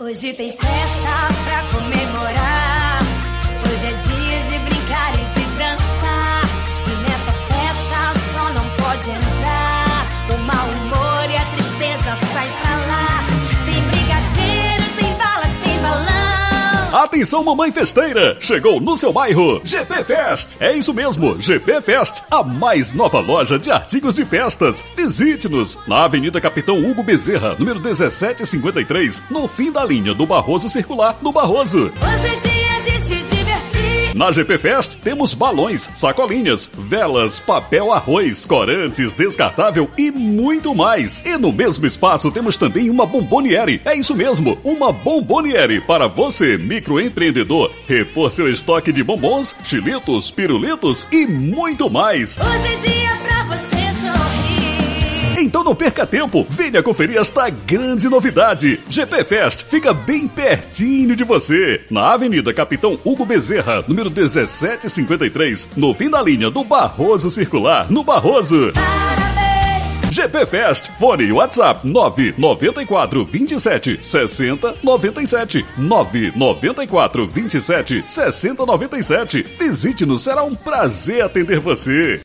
Hoje tem festa pra comemorar. Atenção, mamãe festeira! Chegou no seu bairro GP Fest. É isso mesmo, GP Fest, a mais nova loja de artigos de festas. Visite-nos na Avenida Capitão Hugo Bezerra, número 1753, no fim da linha do Barroso Circular, no Barroso. Na GP Fest temos balões, sacolinhas, velas, papel arroz, corantes, descartável e muito mais. E no mesmo espaço temos também uma bomboniere. É isso mesmo, uma bomboniere para você, microempreendedor, repor seu estoque de bombons, chilitos, pirulitos e muito mais. Hoje é dia pra. Então não perca tempo, venha conferir esta grande novidade. GP Fest fica bem pertinho de você, na Avenida Capitão Hugo Bezerra, número 1753, no fim da linha do Barroso Circular, no Barroso. Parabéns. GP Fest, fone e WhatsApp 994 27 60 97 994 27 60 97. Visite-nos, será um prazer atender você.